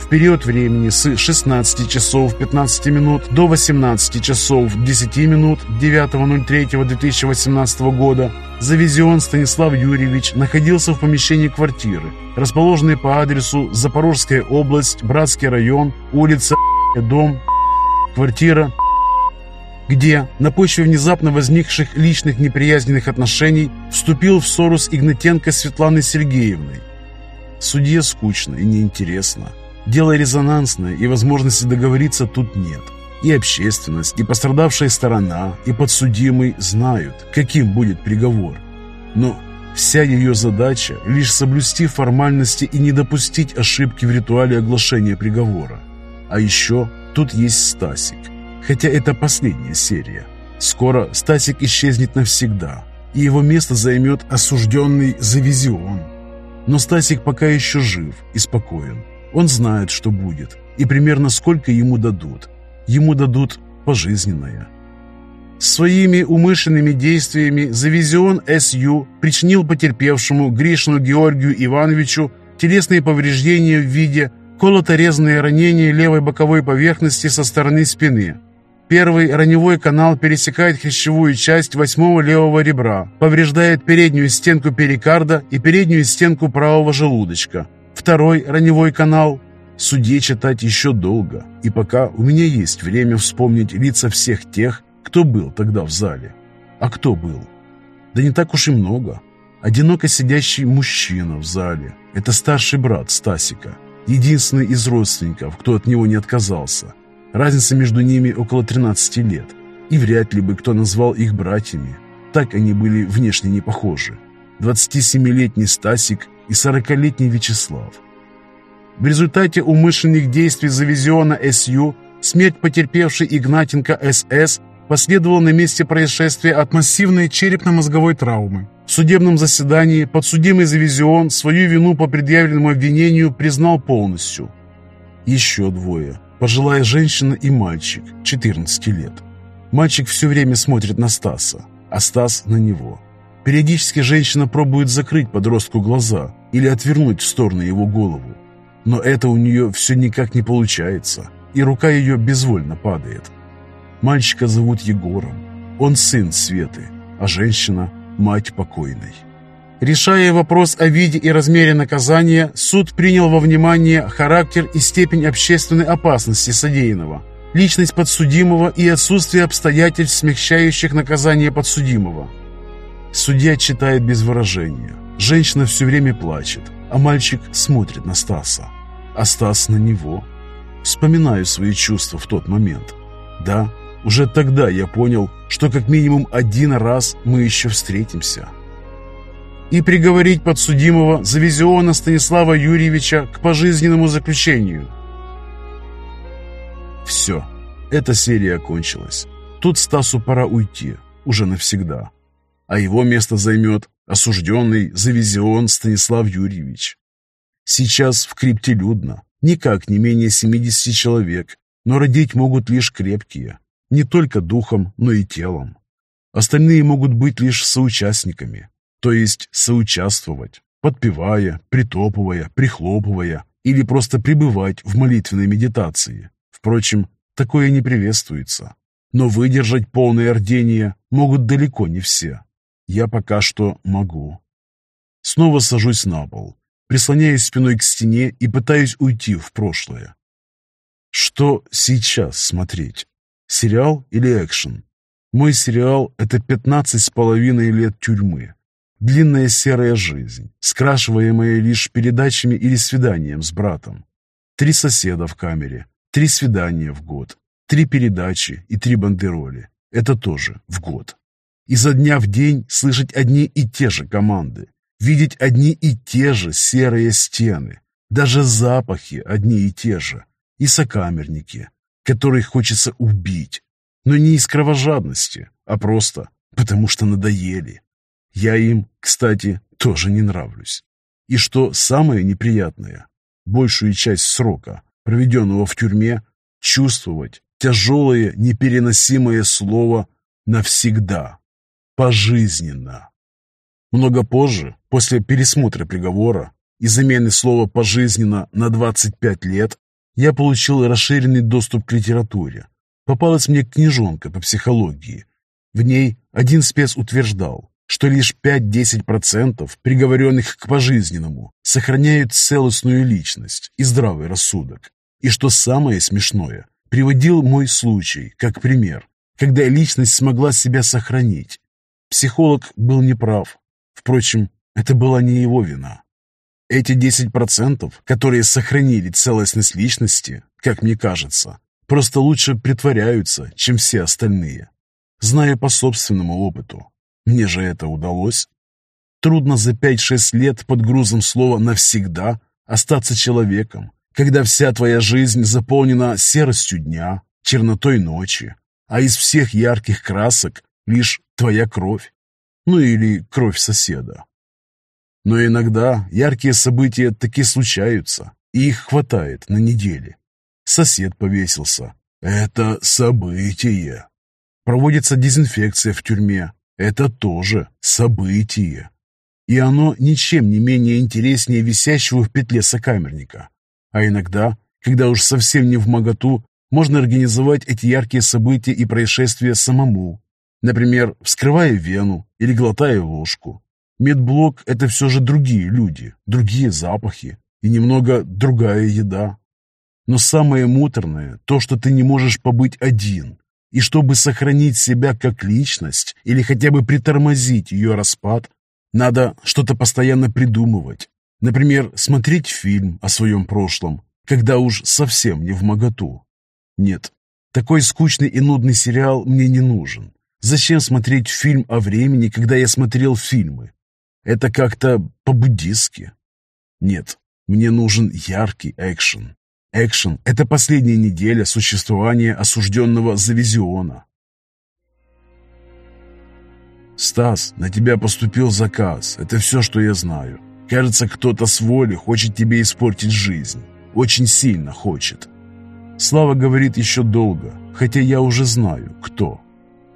период времени с 16 часов 15 минут до 18 часов 10 минут 9.03.2018 года Завизион Станислав Юрьевич находился в помещении квартиры, расположенной по адресу Запорожская область, Братский район, улица дом, квартира где на почве внезапно возникших личных неприязненных отношений вступил в ссору с Игнатенко Светланой Сергеевной. Судье скучно и неинтересно. Дело резонансное, и возможности договориться тут нет. И общественность, и пострадавшая сторона, и подсудимый знают, каким будет приговор. Но вся ее задача – лишь соблюсти формальности и не допустить ошибки в ритуале оглашения приговора. А еще тут есть Стасик. Хотя это последняя серия. Скоро Стасик исчезнет навсегда, и его место займет осужденный Завизион. Но Стасик пока еще жив и спокоен. Он знает, что будет, и примерно сколько ему дадут. Ему дадут пожизненное. Своими умышленными действиями Завизион С.Ю. причинил потерпевшему Гришину Георгию Ивановичу телесные повреждения в виде колото-резанные ранения левой боковой поверхности со стороны спины. Первый раневой канал пересекает хрящевую часть восьмого левого ребра, повреждает переднюю стенку перикарда и переднюю стенку правого желудочка. Второй раневой канал. Судье читать еще долго, и пока у меня есть время вспомнить лица всех тех, кто был тогда в зале. А кто был? Да не так уж и много. Одиноко сидящий мужчина в зале. Это старший брат Стасика. Единственный из родственников, кто от него не отказался. Разница между ними около 13 лет. И вряд ли бы кто назвал их братьями. Так они были внешне не похожи. 27-летний Стасик и 40-летний Вячеслав. В результате умышленных действий Завизиона СЮ смерть потерпевшей Игнатенко СС последовала на месте происшествия от массивной черепно-мозговой травмы. В судебном заседании подсудимый Завизион свою вину по предъявленному обвинению признал полностью. Еще двое пожилая женщина и мальчик, 14 лет. Мальчик все время смотрит на Стаса, а Стас на него. Периодически женщина пробует закрыть подростку глаза или отвернуть в сторону его голову. Но это у нее все никак не получается, и рука ее безвольно падает. Мальчика зовут Егором. Он сын Светы, а женщина – мать покойной. Решая вопрос о виде и размере наказания, суд принял во внимание характер и степень общественной опасности содеянного, личность подсудимого и отсутствие обстоятельств, смягчающих наказание подсудимого. Судья читает без выражения. Женщина все время плачет, а мальчик смотрит на Стаса. А Стас на него. Вспоминаю свои чувства в тот момент. Да, уже тогда я понял, что как минимум один раз мы еще встретимся и приговорить подсудимого Завизиона Станислава Юрьевича к пожизненному заключению. Все, эта серия окончилась. Тут Стасу пора уйти, уже навсегда. А его место займет осужденный Завизион Станислав Юрьевич. Сейчас в крипте людно, никак не менее 70 человек, но родить могут лишь крепкие, не только духом, но и телом. Остальные могут быть лишь соучастниками, то есть соучаствовать, подпевая, притопывая, прихлопывая или просто пребывать в молитвенной медитации. Впрочем, такое не приветствуется. Но выдержать полное ордение могут далеко не все. Я пока что могу. Снова сажусь на пол, прислоняюсь спиной к стене и пытаюсь уйти в прошлое. Что сейчас смотреть? Сериал или экшен? Мой сериал — это пятнадцать с половиной лет тюрьмы, Длинная серая жизнь, скрашиваемая лишь передачами или свиданием с братом. Три соседа в камере, три свидания в год, три передачи и три бандероли. Это тоже в год. Изо дня в день слышать одни и те же команды, видеть одни и те же серые стены, даже запахи одни и те же, и сокамерники, которых хочется убить, но не из кровожадности, а просто потому что надоели. Я им, кстати, тоже не нравлюсь. И что самое неприятное, большую часть срока, проведенного в тюрьме, чувствовать тяжелое, непереносимое слово «навсегда», «пожизненно». Много позже, после пересмотра приговора и замены слова «пожизненно» на 25 лет, я получил расширенный доступ к литературе. Попалась мне книжонка по психологии. В ней один спец утверждал, что лишь 5-10% приговоренных к пожизненному сохраняют целостную личность и здравый рассудок. И что самое смешное, приводил мой случай как пример, когда личность смогла себя сохранить. Психолог был неправ. Впрочем, это была не его вина. Эти 10%, которые сохранили целостность личности, как мне кажется, просто лучше притворяются, чем все остальные. Зная по собственному опыту, мне же это удалось. Трудно за 5-6 лет под грузом слова «навсегда» остаться человеком, когда вся твоя жизнь заполнена серостью дня, чернотой ночи, а из всех ярких красок лишь твоя кровь, ну или кровь соседа. Но иногда яркие события таки случаются, и их хватает на неделе. Сосед повесился. Это событие. Проводится дезинфекция в тюрьме, это тоже событие. И оно ничем не менее интереснее висящего в петле сокамерника. А иногда, когда уж совсем не в моготу, можно организовать эти яркие события и происшествия самому. Например, вскрывая вену или глотая ложку. Медблок – это все же другие люди, другие запахи и немного другая еда. Но самое муторное – то, что ты не можешь побыть один, и чтобы сохранить себя как личность или хотя бы притормозить ее распад, надо что-то постоянно придумывать. Например, смотреть фильм о своем прошлом, когда уж совсем не в моготу. Нет, такой скучный и нудный сериал мне не нужен. Зачем смотреть фильм о времени, когда я смотрел фильмы? Это как-то по-буддистски. Нет, мне нужен яркий экшен. Экшен – это последняя неделя существования осужденного Завизиона. «Стас, на тебя поступил заказ. Это все, что я знаю. Кажется, кто-то с воли хочет тебе испортить жизнь. Очень сильно хочет». Слава говорит еще долго, хотя я уже знаю, кто.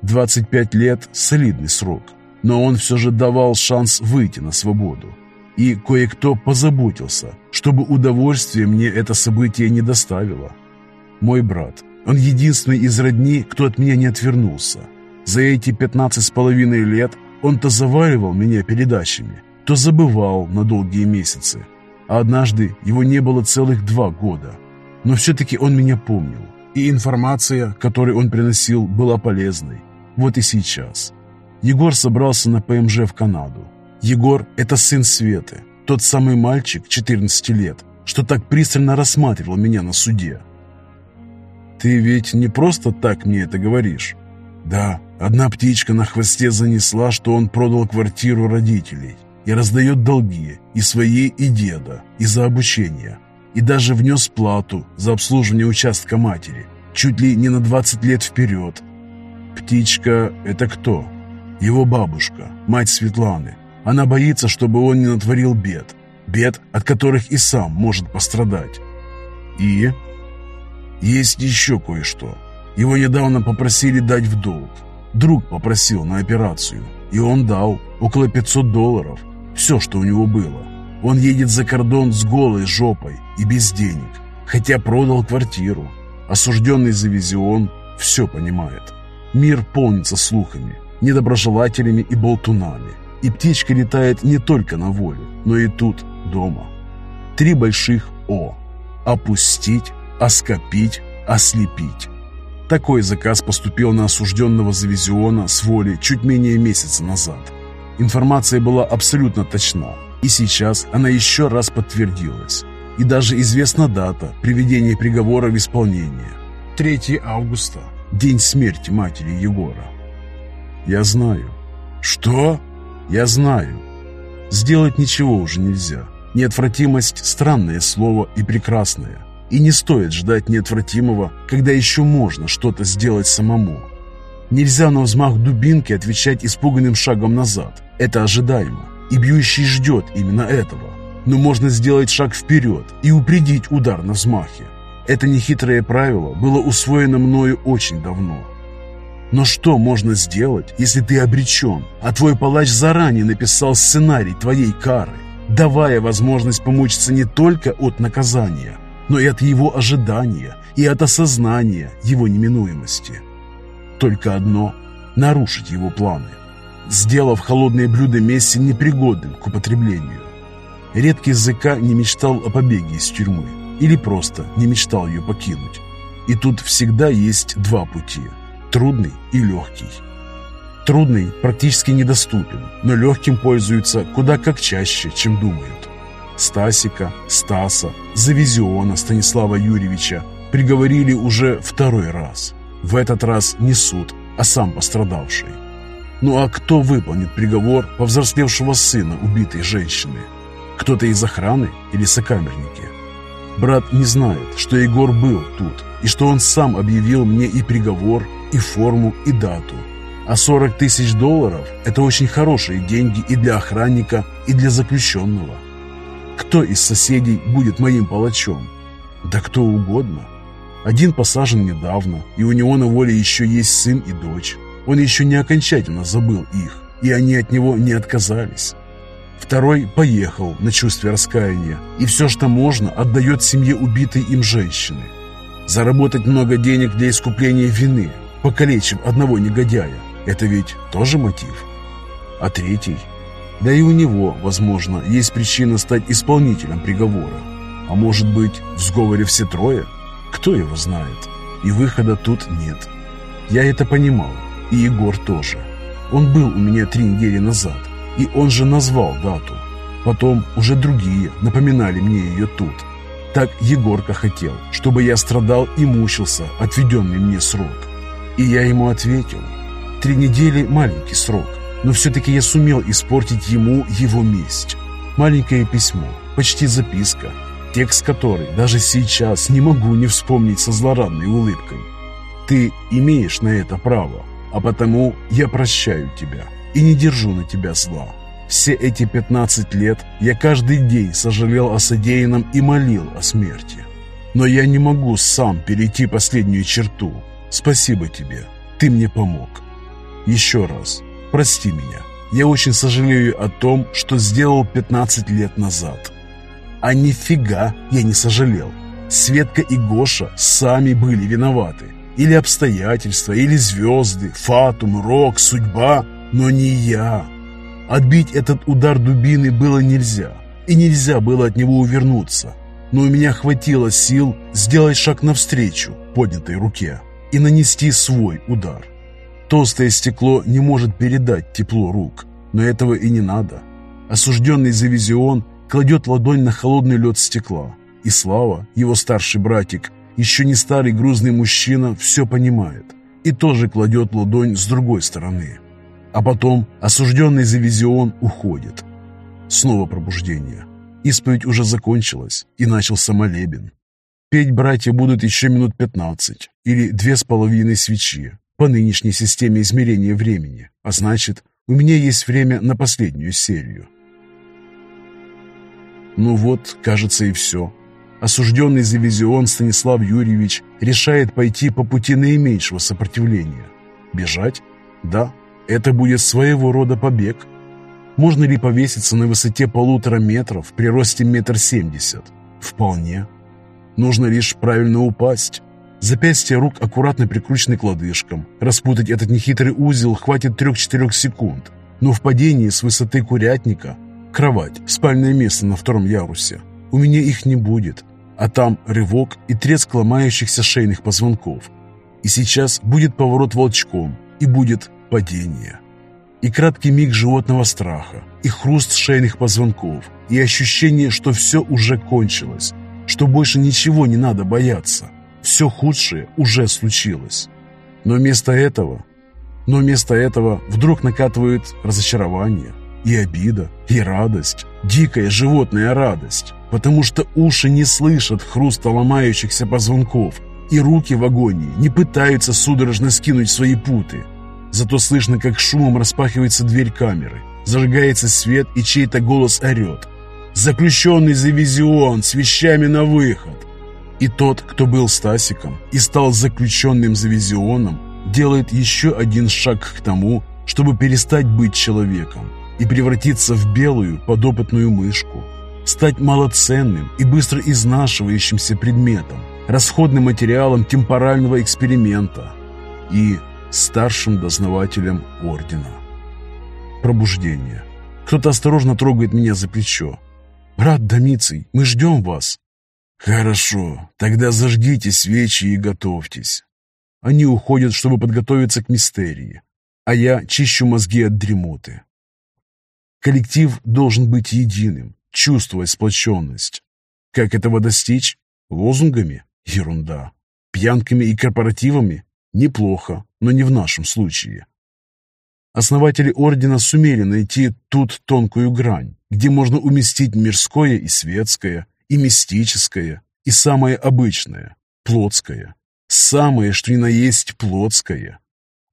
25 лет – солидный срок, но он все же давал шанс выйти на свободу. И кое-кто позаботился, чтобы удовольствие мне это событие не доставило. Мой брат, он единственный из родни, кто от меня не отвернулся. За эти 15 с половиной лет он то заваривал меня передачами, то забывал на долгие месяцы. А однажды его не было целых два года – но все-таки он меня помнил, и информация, которую он приносил, была полезной. Вот и сейчас. Егор собрался на ПМЖ в Канаду. Егор – это сын Светы, тот самый мальчик, 14 лет, что так пристально рассматривал меня на суде. «Ты ведь не просто так мне это говоришь?» «Да, одна птичка на хвосте занесла, что он продал квартиру родителей и раздает долги и свои, и деда, и за обучение и даже внес плату за обслуживание участка матери, чуть ли не на 20 лет вперед. Птичка – это кто? Его бабушка, мать Светланы. Она боится, чтобы он не натворил бед, бед, от которых и сам может пострадать. И есть еще кое-что. Его недавно попросили дать в долг. Друг попросил на операцию, и он дал около 500 долларов, все, что у него было. Он едет за кордон с голой жопой и без денег, хотя продал квартиру. Осужденный за визион все понимает. Мир полнится слухами, недоброжелателями и болтунами. И птичка летает не только на волю, но и тут, дома. Три больших «О». Опустить, оскопить, ослепить. Такой заказ поступил на осужденного завизиона с воли чуть менее месяца назад. Информация была абсолютно точна, и сейчас она еще раз подтвердилась. И даже известна дата приведения приговора в исполнение. 3 августа, день смерти матери Егора. Я знаю. Что? Я знаю. Сделать ничего уже нельзя. Неотвратимость – странное слово и прекрасное. И не стоит ждать неотвратимого, когда еще можно что-то сделать самому. Нельзя на взмах дубинки отвечать испуганным шагом назад. Это ожидаемо и бьющий ждет именно этого. Но можно сделать шаг вперед и упредить удар на взмахе. Это нехитрое правило было усвоено мною очень давно. Но что можно сделать, если ты обречен, а твой палач заранее написал сценарий твоей кары, давая возможность помучиться не только от наказания, но и от его ожидания и от осознания его неминуемости? Только одно – нарушить его планы – сделав холодное блюдо Месси непригодным к употреблению. Редкий ЗК не мечтал о побеге из тюрьмы или просто не мечтал ее покинуть. И тут всегда есть два пути – трудный и легкий. Трудный практически недоступен, но легким пользуются куда как чаще, чем думают. Стасика, Стаса, Завизиона Станислава Юрьевича приговорили уже второй раз. В этот раз не суд, а сам пострадавший. Ну а кто выполнит приговор повзрослевшего сына убитой женщины? Кто-то из охраны или сокамерники? Брат не знает, что Егор был тут, и что он сам объявил мне и приговор, и форму, и дату. А 40 тысяч долларов – это очень хорошие деньги и для охранника, и для заключенного. Кто из соседей будет моим палачом? Да кто угодно. Один посажен недавно, и у него на воле еще есть сын и дочь. Он еще не окончательно забыл их, и они от него не отказались. Второй поехал на чувстве раскаяния, и все, что можно, отдает семье убитой им женщины. Заработать много денег для искупления вины, покалечив одного негодяя, это ведь тоже мотив. А третий? Да и у него, возможно, есть причина стать исполнителем приговора. А может быть, в сговоре все трое? Кто его знает? И выхода тут нет. Я это понимал, и Егор тоже. Он был у меня три недели назад, и он же назвал дату. Потом уже другие напоминали мне ее тут. Так Егорка хотел, чтобы я страдал и мучился отведенный мне срок. И я ему ответил. Три недели – маленький срок, но все-таки я сумел испортить ему его месть. Маленькое письмо, почти записка, текст которой даже сейчас не могу не вспомнить со злорадной улыбкой. Ты имеешь на это право, а потому я прощаю тебя и не держу на тебя зла. Все эти 15 лет я каждый день сожалел о содеянном и молил о смерти. Но я не могу сам перейти последнюю черту. Спасибо тебе. Ты мне помог. Еще раз. Прости меня. Я очень сожалею о том, что сделал 15 лет назад. А нифига я не сожалел. Светка и Гоша сами были виноваты. Или обстоятельства, или звезды, фатум, рок, судьба, но не я. Отбить этот удар дубины было нельзя, и нельзя было от него увернуться. Но у меня хватило сил сделать шаг навстречу поднятой руке и нанести свой удар. Толстое стекло не может передать тепло рук, но этого и не надо. Осужденный за визион кладет ладонь на холодный лед стекла, и Слава, его старший братик, еще не старый грузный мужчина, все понимает и тоже кладет ладонь с другой стороны. А потом осужденный за визион уходит. Снова пробуждение. Исповедь уже закончилась, и начался молебен. Петь братья будут еще минут пятнадцать или две с половиной свечи по нынешней системе измерения времени, а значит, у меня есть время на последнюю серию. Ну вот, кажется, и все. Осужденный за визион Станислав Юрьевич решает пойти по пути наименьшего сопротивления. Бежать? Да, это будет своего рода побег. Можно ли повеситься на высоте полутора метров при росте метр семьдесят? Вполне. Нужно лишь правильно упасть. Запястья рук аккуратно прикручены к лодыжкам. Распутать этот нехитрый узел хватит трех-четырех секунд. Но в падении с высоты курятника кровать, спальное место на втором ярусе – у меня их не будет, а там рывок и треск ломающихся шейных позвонков. И сейчас будет поворот волчком, и будет падение. И краткий миг животного страха, и хруст шейных позвонков, и ощущение, что все уже кончилось, что больше ничего не надо бояться. Все худшее уже случилось. Но вместо этого, но вместо этого вдруг накатывает разочарование, и обида, и радость, дикая животная радость потому что уши не слышат хруста ломающихся позвонков, и руки в агонии не пытаются судорожно скинуть свои путы. Зато слышно, как шумом распахивается дверь камеры, зажигается свет, и чей-то голос орет. «Заключенный за визион, с вещами на выход!» И тот, кто был Стасиком и стал заключенным за визионом, делает еще один шаг к тому, чтобы перестать быть человеком и превратиться в белую подопытную мышку стать малоценным и быстро изнашивающимся предметом, расходным материалом темпорального эксперимента и старшим дознавателем ордена. Пробуждение. Кто-то осторожно трогает меня за плечо. «Брат Домиций, мы ждем вас!» «Хорошо, тогда зажгите свечи и готовьтесь». Они уходят, чтобы подготовиться к мистерии, а я чищу мозги от дремоты. Коллектив должен быть единым, чувствовать сплоченность. Как этого достичь? Лозунгами? Ерунда. Пьянками и корпоративами? Неплохо, но не в нашем случае. Основатели ордена сумели найти тут тонкую грань, где можно уместить мирское и светское, и мистическое, и самое обычное, плотское. Самое, что ни на есть плотское.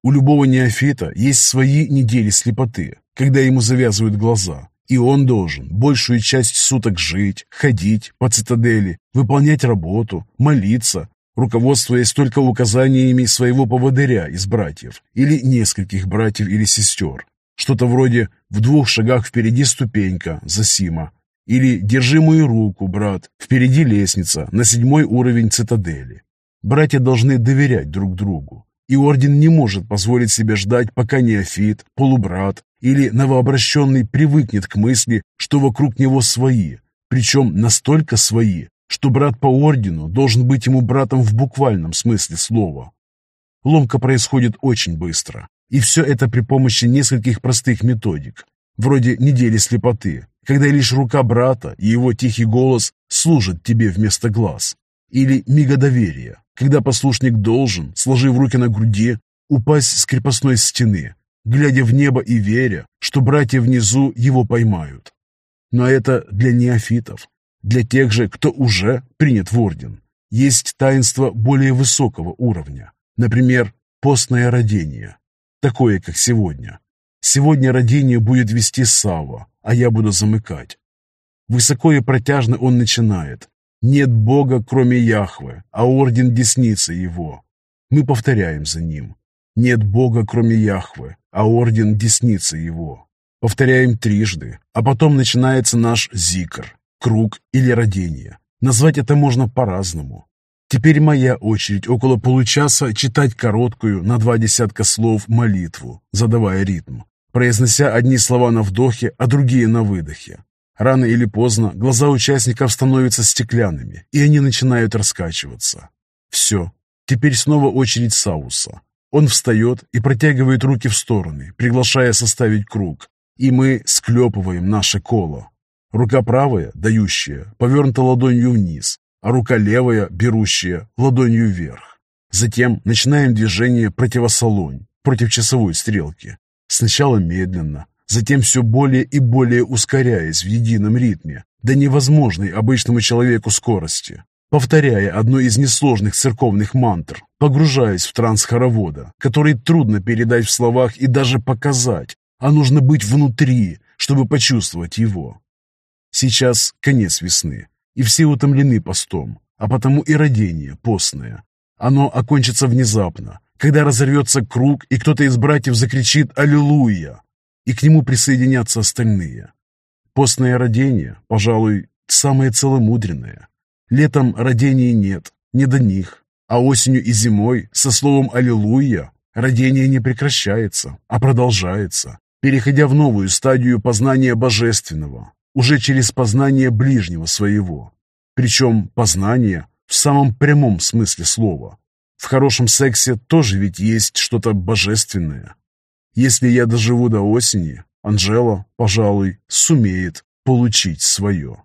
У любого неофита есть свои недели слепоты, когда ему завязывают глаза, и он должен большую часть суток жить, ходить по цитадели, выполнять работу, молиться, руководствуясь только указаниями своего поводыря из братьев или нескольких братьев или сестер. Что-то вроде «в двух шагах впереди ступенька, Засима» или «держи мою руку, брат, впереди лестница, на седьмой уровень цитадели». Братья должны доверять друг другу, и орден не может позволить себе ждать, пока неофит, полубрат или новообращенный привыкнет к мысли, что вокруг него свои, причем настолько свои, что брат по ордену должен быть ему братом в буквальном смысле слова. Ломка происходит очень быстро, и все это при помощи нескольких простых методик, вроде недели слепоты, когда лишь рука брата и его тихий голос служат тебе вместо глаз, или мига доверия, когда послушник должен, сложив руки на груди, упасть с крепостной стены, глядя в небо и веря, что братья внизу его поймают. Но это для неофитов, для тех же, кто уже принят в орден. Есть таинство более высокого уровня, например, постное родение, такое, как сегодня. Сегодня родение будет вести Сава, а я буду замыкать. Высоко и протяжно он начинает, Нет Бога, кроме Яхвы, а орден десницы его. Мы повторяем за ним. Нет Бога, кроме Яхвы, а орден десницы его. Повторяем трижды, а потом начинается наш зикр, круг или родение. Назвать это можно по-разному. Теперь моя очередь около получаса читать короткую на два десятка слов молитву, задавая ритм, произнося одни слова на вдохе, а другие на выдохе. Рано или поздно глаза участников становятся стеклянными, и они начинают раскачиваться. Все. Теперь снова очередь Сауса. Он встает и протягивает руки в стороны, приглашая составить круг, и мы склепываем наше коло. Рука правая, дающая, повернута ладонью вниз, а рука левая, берущая, ладонью вверх. Затем начинаем движение противосолонь, против часовой стрелки. Сначала медленно, затем все более и более ускоряясь в едином ритме, до невозможной обычному человеку скорости, повторяя одну из несложных церковных мантр, погружаясь в транс хоровода, который трудно передать в словах и даже показать, а нужно быть внутри, чтобы почувствовать его. Сейчас конец весны, и все утомлены постом, а потому и родение постное. Оно окончится внезапно, когда разорвется круг, и кто-то из братьев закричит «Аллилуйя!», и к нему присоединятся остальные. Постное родение, пожалуй, самое целомудренное. Летом родений нет, не до них, а осенью и зимой со словом «Аллилуйя» родение не прекращается, а продолжается, переходя в новую стадию познания божественного, уже через познание ближнего своего. Причем познание в самом прямом смысле слова. В хорошем сексе тоже ведь есть что-то божественное. Если я доживу до осени, Анжела, пожалуй, сумеет получить свое.